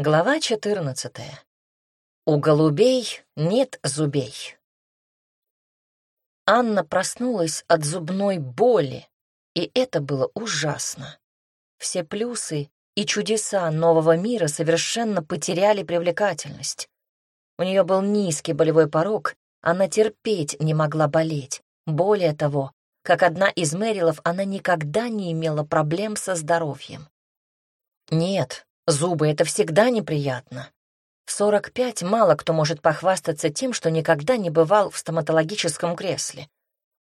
Глава 14. У голубей нет зубей. Анна проснулась от зубной боли, и это было ужасно. Все плюсы и чудеса нового мира совершенно потеряли привлекательность. У нее был низкий болевой порог, она терпеть не могла болеть. Более того, как одна из Мэрилов, она никогда не имела проблем со здоровьем. Нет, Зубы — это всегда неприятно. В 45 мало кто может похвастаться тем, что никогда не бывал в стоматологическом кресле.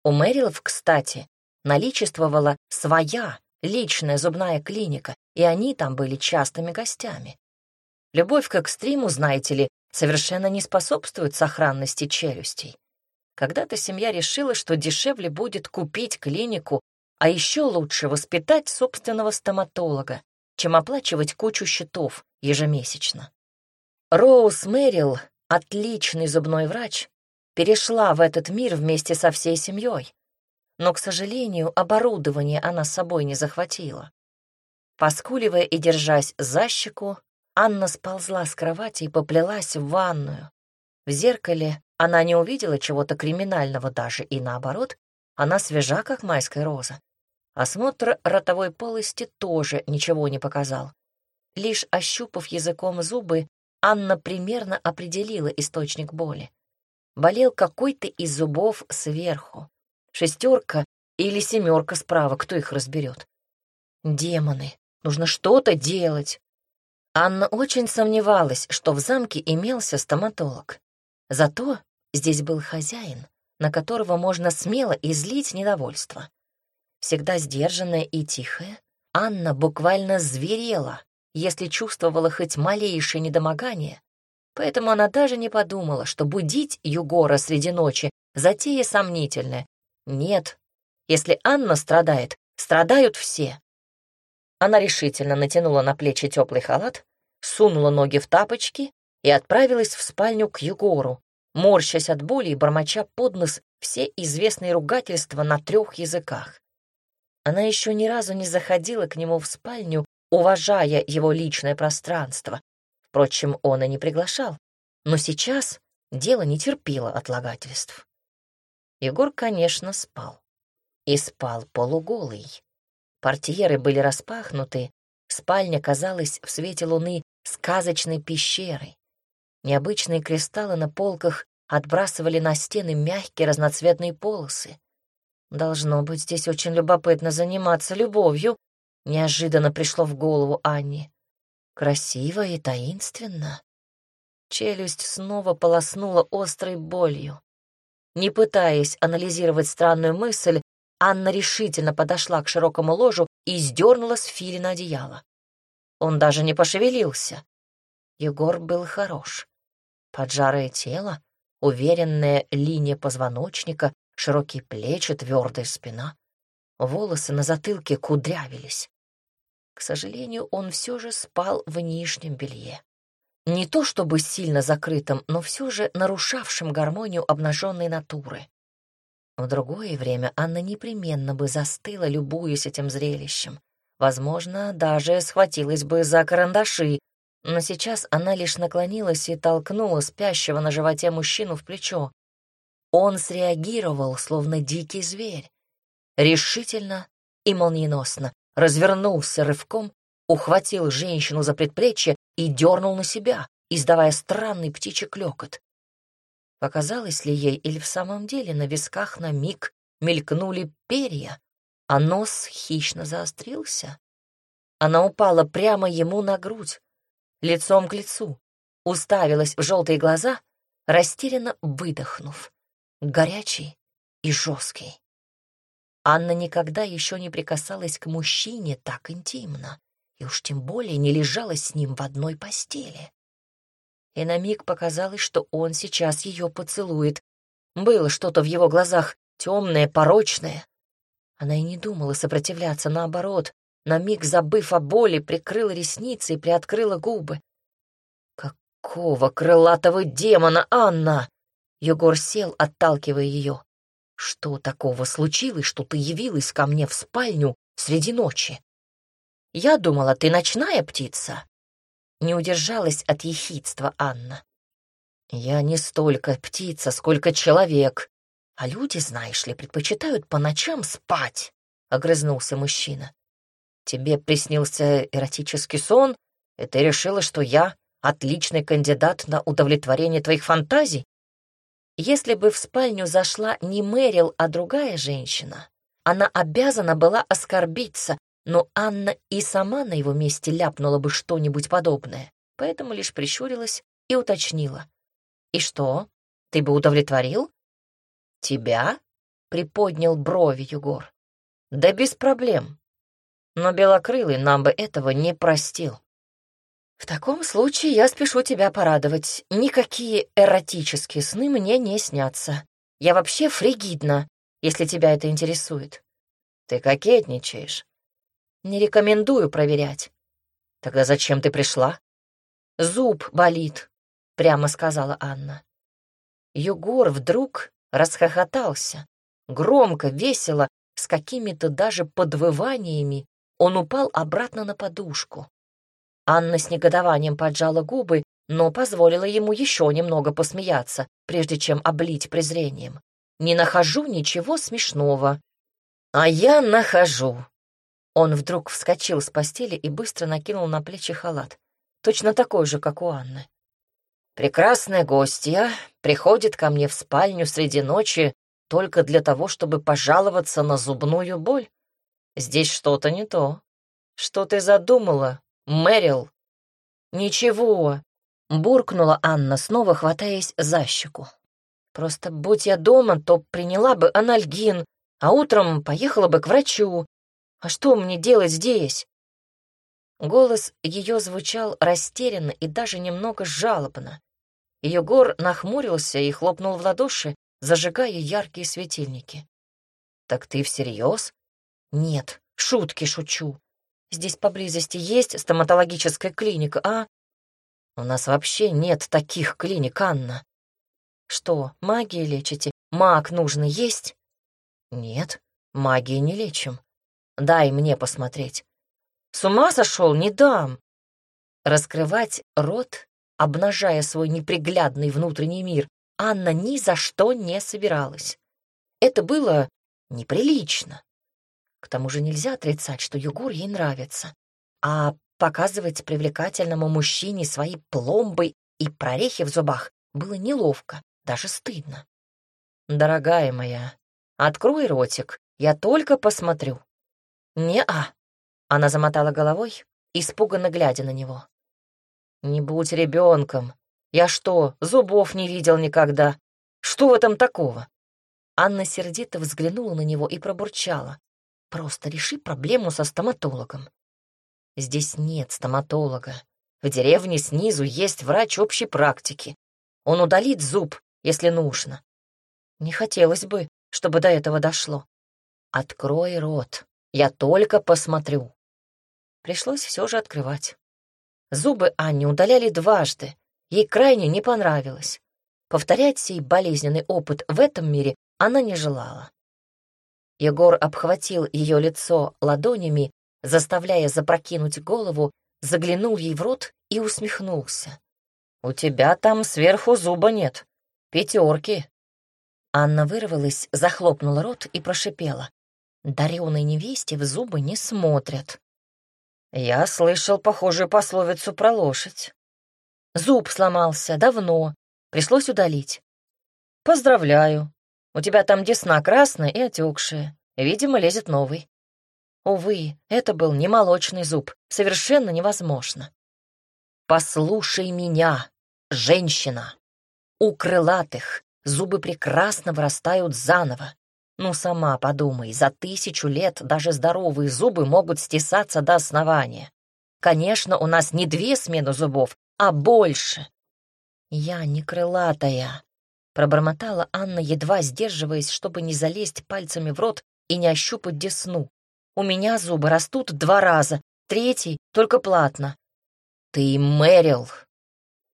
У Мэрилов, кстати, наличествовала своя личная зубная клиника, и они там были частыми гостями. Любовь к экстриму, знаете ли, совершенно не способствует сохранности челюстей. Когда-то семья решила, что дешевле будет купить клинику, а еще лучше воспитать собственного стоматолога, чем оплачивать кучу счетов ежемесячно. Роуз Мэрил, отличный зубной врач, перешла в этот мир вместе со всей семьей, но, к сожалению, оборудование она с собой не захватила. Поскуливая и держась за щеку, Анна сползла с кровати и поплелась в ванную. В зеркале она не увидела чего-то криминального даже, и наоборот, она свежа, как майская роза. Осмотр ротовой полости тоже ничего не показал. Лишь ощупав языком зубы, Анна примерно определила источник боли. Болел какой-то из зубов сверху. Шестерка или семерка справа, кто их разберет. Демоны, нужно что-то делать. Анна очень сомневалась, что в замке имелся стоматолог. Зато здесь был хозяин, на которого можно смело излить недовольство. Всегда сдержанная и тихая, Анна буквально зверела, если чувствовала хоть малейшее недомогание, поэтому она даже не подумала, что будить Югора среди ночи — затея сомнительная. Нет, если Анна страдает, страдают все. Она решительно натянула на плечи теплый халат, сунула ноги в тапочки и отправилась в спальню к Егору, морщась от боли и бормоча под нос все известные ругательства на трех языках. Она еще ни разу не заходила к нему в спальню, уважая его личное пространство. Впрочем, он и не приглашал. Но сейчас дело не терпело отлагательств. Егор, конечно, спал. И спал полуголый. Портьеры были распахнуты, спальня казалась в свете луны сказочной пещерой. Необычные кристаллы на полках отбрасывали на стены мягкие разноцветные полосы. Должно быть, здесь очень любопытно заниматься любовью, неожиданно пришло в голову Анне. Красиво и таинственно. Челюсть снова полоснула острой болью. Не пытаясь анализировать странную мысль, Анна решительно подошла к широкому ложу и сдернула с филина одеяло. Он даже не пошевелился. Егор был хорош. Поджарое тело, уверенная линия позвоночника, широкие плечи, твердая спина. Волосы на затылке кудрявились. К сожалению, он все же спал в нижнем белье. Не то чтобы сильно закрытым, но все же нарушавшим гармонию обнаженной натуры. В другое время Анна непременно бы застыла, любуясь этим зрелищем. Возможно, даже схватилась бы за карандаши, но сейчас она лишь наклонилась и толкнула спящего на животе мужчину в плечо. Он среагировал, словно дикий зверь. Решительно и молниеносно развернулся рывком, ухватил женщину за предплечье и дернул на себя, издавая странный птичий клёкот. Показалось ли ей или в самом деле на висках на миг мелькнули перья, а нос хищно заострился? Она упала прямо ему на грудь, лицом к лицу, уставилась в желтые глаза, растерянно выдохнув горячий и жесткий. Анна никогда еще не прикасалась к мужчине так интимно, и уж тем более не лежала с ним в одной постели. И на миг показалось, что он сейчас ее поцелует. Было что-то в его глазах темное, порочное. Она и не думала сопротивляться, наоборот, на миг забыв о боли, прикрыла ресницы и приоткрыла губы. «Какого крылатого демона, Анна!» Егор сел, отталкивая ее. «Что такого случилось, что ты явилась ко мне в спальню среди ночи?» «Я думала, ты ночная птица». не удержалась от ехидства Анна. «Я не столько птица, сколько человек, а люди, знаешь ли, предпочитают по ночам спать», — огрызнулся мужчина. «Тебе приснился эротический сон, и ты решила, что я отличный кандидат на удовлетворение твоих фантазий? Если бы в спальню зашла не Мэрил, а другая женщина, она обязана была оскорбиться, но Анна и сама на его месте ляпнула бы что-нибудь подобное, поэтому лишь прищурилась и уточнила. «И что, ты бы удовлетворил?» «Тебя?» — приподнял брови Югор. «Да без проблем. Но Белокрылый нам бы этого не простил». «В таком случае я спешу тебя порадовать. Никакие эротические сны мне не снятся. Я вообще фригидна, если тебя это интересует». «Ты кокетничаешь?» «Не рекомендую проверять». «Тогда зачем ты пришла?» «Зуб болит», — прямо сказала Анна. Югор вдруг расхохотался. Громко, весело, с какими-то даже подвываниями он упал обратно на подушку. Анна с негодованием поджала губы, но позволила ему еще немного посмеяться, прежде чем облить презрением. «Не нахожу ничего смешного». «А я нахожу». Он вдруг вскочил с постели и быстро накинул на плечи халат, точно такой же, как у Анны. «Прекрасная гостья приходит ко мне в спальню среди ночи только для того, чтобы пожаловаться на зубную боль. Здесь что-то не то. Что ты задумала, Мэрил!» «Ничего!» — буркнула Анна, снова хватаясь за щеку. «Просто будь я дома, то приняла бы анальгин, а утром поехала бы к врачу. А что мне делать здесь?» Голос ее звучал растерянно и даже немного жалобно. Ее гор нахмурился и хлопнул в ладоши, зажигая яркие светильники. «Так ты всерьез?» «Нет, шутки шучу. Здесь поблизости есть стоматологическая клиника, а? У нас вообще нет таких клиник, Анна. Что, магией лечите? Маг нужный есть? Нет, магией не лечим. Дай мне посмотреть. С ума сошел, не дам. Раскрывать рот, обнажая свой неприглядный внутренний мир, Анна ни за что не собиралась. Это было неприлично. К тому же нельзя отрицать, что Югур ей нравится. А показывать привлекательному мужчине свои пломбы и прорехи в зубах было неловко, даже стыдно. «Дорогая моя, открой ротик, я только посмотрю». «Не-а», — она замотала головой, испуганно глядя на него. «Не будь ребенком. Я что, зубов не видел никогда? Что в этом такого?» Анна сердито взглянула на него и пробурчала. Просто реши проблему со стоматологом. Здесь нет стоматолога. В деревне снизу есть врач общей практики. Он удалит зуб, если нужно. Не хотелось бы, чтобы до этого дошло. Открой рот, я только посмотрю. Пришлось все же открывать. Зубы Анне удаляли дважды. Ей крайне не понравилось. Повторять сей болезненный опыт в этом мире она не желала. Егор обхватил ее лицо ладонями, заставляя запрокинуть голову, заглянул ей в рот и усмехнулся. «У тебя там сверху зуба нет. Пятерки». Анна вырвалась, захлопнула рот и прошипела. «Дареной невесте в зубы не смотрят». «Я слышал похожую пословицу про лошадь». «Зуб сломался давно, пришлось удалить». «Поздравляю, у тебя там десна красная и отекшая. Видимо, лезет новый. Увы, это был не молочный зуб. Совершенно невозможно. Послушай меня, женщина. У крылатых зубы прекрасно вырастают заново. Ну, сама подумай, за тысячу лет даже здоровые зубы могут стесаться до основания. Конечно, у нас не две смены зубов, а больше. Я не крылатая, Пробормотала Анна, едва сдерживаясь, чтобы не залезть пальцами в рот и не ощупать десну. «У меня зубы растут два раза, третий только платно». «Ты Мэрил!»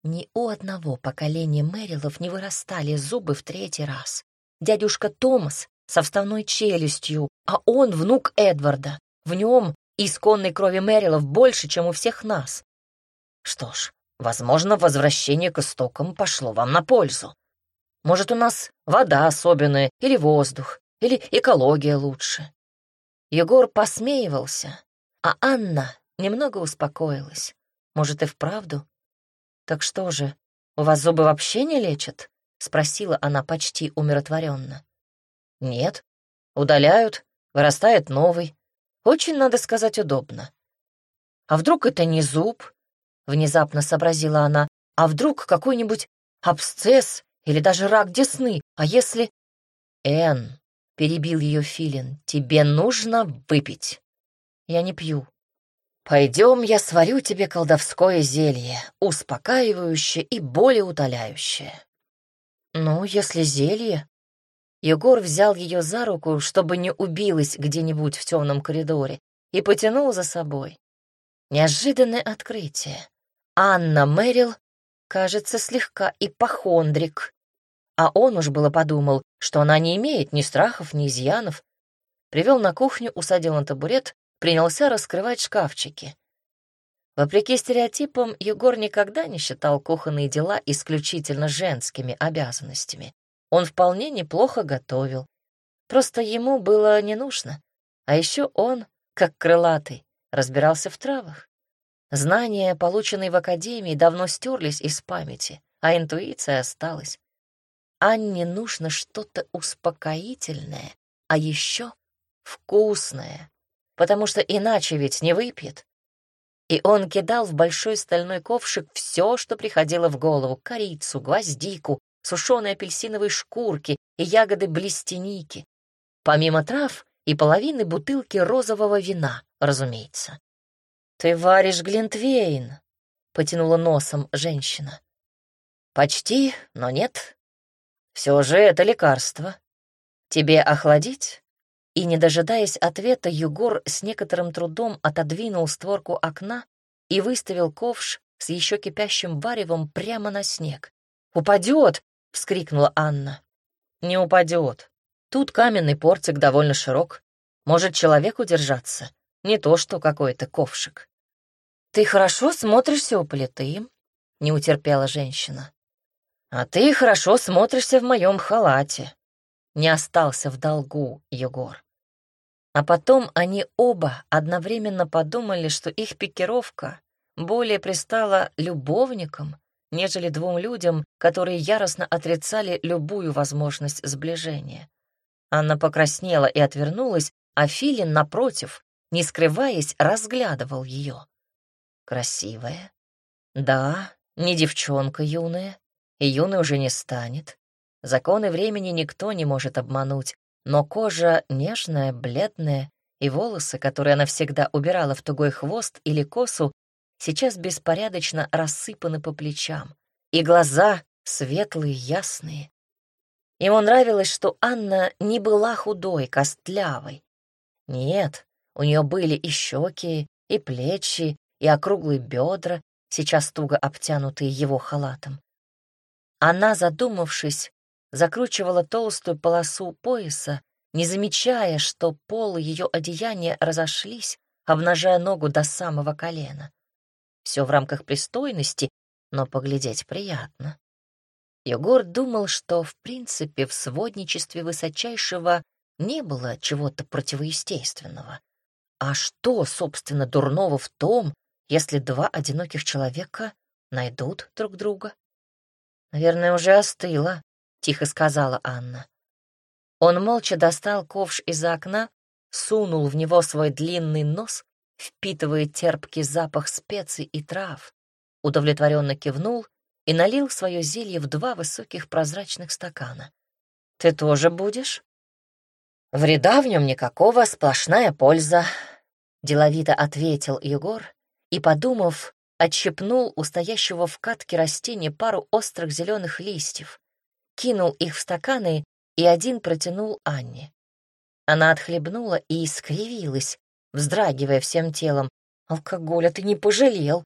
Ни у одного поколения Мэрилов не вырастали зубы в третий раз. Дядюшка Томас со вставной челюстью, а он внук Эдварда. В нем исконной крови Мэрилов больше, чем у всех нас. Что ж, возможно, возвращение к истокам пошло вам на пользу. Может, у нас вода особенная, или воздух, или экология лучше. Егор посмеивался, а Анна немного успокоилась. Может, и вправду? Так что же, у вас зубы вообще не лечат? Спросила она почти умиротворенно. Нет, удаляют, вырастает новый. Очень, надо сказать, удобно. А вдруг это не зуб? Внезапно сообразила она. А вдруг какой-нибудь абсцесс или даже рак десны? А если... Эн, перебил ее Филин, тебе нужно выпить. Я не пью. Пойдем, я сварю тебе колдовское зелье, успокаивающее и болеутоляющее. Ну, если зелье, Егор взял ее за руку, чтобы не убилась где-нибудь в темном коридоре, и потянул за собой. Неожиданное открытие. Анна Мэрил, кажется, слегка ипохондрик. А он уж было подумал, что она не имеет ни страхов, ни изъянов. Привел на кухню, усадил на табурет, принялся раскрывать шкафчики. Вопреки стереотипам, Егор никогда не считал кухонные дела исключительно женскими обязанностями. Он вполне неплохо готовил. Просто ему было не нужно. А еще он, как крылатый, разбирался в травах. Знания, полученные в академии, давно стерлись из памяти, а интуиция осталась. Анне нужно что-то успокоительное, а еще вкусное, потому что иначе ведь не выпьет. И он кидал в большой стальной ковшик все, что приходило в голову — корицу, гвоздику, сушеные апельсиновые шкурки и ягоды блестяники. Помимо трав и половины бутылки розового вина, разумеется. «Ты варишь глинтвейн», — потянула носом женщина. «Почти, но нет. Все же это лекарство. Тебе охладить?» И, не дожидаясь ответа, Югор с некоторым трудом отодвинул створку окна и выставил ковш с еще кипящим варевом прямо на снег. «Упадет!» — вскрикнула Анна. «Не упадет. Тут каменный портик довольно широк. Может человек удержаться. Не то что какой-то ковшик». «Ты хорошо смотришься у плиты», — не утерпела женщина. «А ты хорошо смотришься в моем халате», — не остался в долгу Егор. А потом они оба одновременно подумали, что их пикировка более пристала любовникам, нежели двум людям, которые яростно отрицали любую возможность сближения. Анна покраснела и отвернулась, а Филин, напротив, не скрываясь, разглядывал ее. Красивая. Да, не девчонка юная, и юной уже не станет. Законы времени никто не может обмануть, но кожа нежная, бледная, и волосы, которые она всегда убирала в тугой хвост или косу, сейчас беспорядочно рассыпаны по плечам, и глаза светлые, ясные. Ему нравилось, что Анна не была худой, костлявой. Нет, у нее были и щеки, и плечи, и округлые бедра, сейчас туго обтянутые его халатом. Она, задумавшись, закручивала толстую полосу пояса, не замечая, что полы ее одеяния разошлись, обнажая ногу до самого колена. Все в рамках пристойности, но поглядеть приятно. Егор думал, что, в принципе, в сводничестве высочайшего не было чего-то противоестественного. А что, собственно, дурного в том, если два одиноких человека найдут друг друга? «Наверное, уже остыло», — тихо сказала Анна. Он молча достал ковш из окна, сунул в него свой длинный нос впитывая терпкий запах специй и трав, удовлетворенно кивнул и налил свое зелье в два высоких прозрачных стакана. «Ты тоже будешь?» «Вреда в нем никакого, сплошная польза», — деловито ответил Егор и, подумав, отщепнул у стоящего в катке растения пару острых зеленых листьев, кинул их в стаканы и один протянул Анне. Она отхлебнула и искривилась, вздрагивая всем телом. «Алкоголя ты не пожалел!»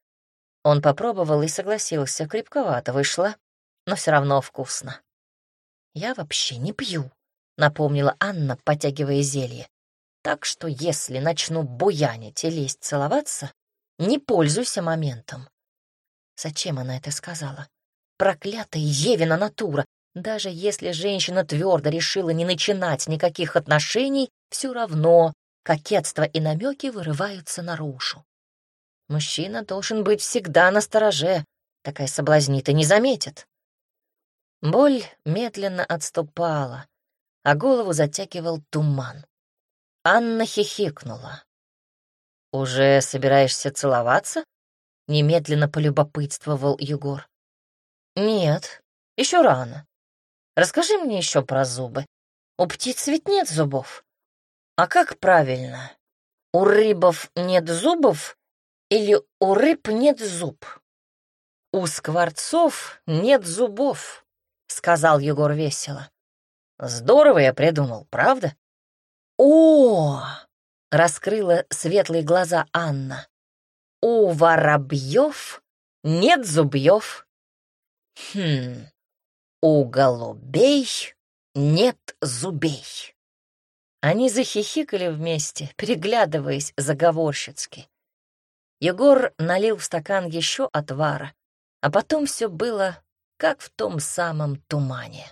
Он попробовал и согласился. Крепковато вышло, но все равно вкусно. «Я вообще не пью», — напомнила Анна, потягивая зелье. «Так что если начну буянить и лезть целоваться, не пользуйся моментом». Зачем она это сказала? Проклятая Евина натура! Даже если женщина твердо решила не начинать никаких отношений, все равно кокетство и намеки вырываются наружу. Мужчина должен быть всегда на стороже, такая соблазнита не заметит. Боль медленно отступала, а голову затягивал туман. Анна хихикнула. «Уже собираешься целоваться?» — немедленно полюбопытствовал Егор. «Нет, еще рано. Расскажи мне еще про зубы. У птиц ведь нет зубов. А как правильно? У рыбов нет зубов или у рыб нет зуб? У скворцов нет зубов, сказал Егор весело. Здорово я придумал, правда? О! Раскрыла светлые глаза Анна. У воробьев нет зубьев. Хм, у голубей нет зубей. Они захихикали вместе, переглядываясь заговорщицки. Егор налил в стакан еще отвара, а потом все было как в том самом тумане.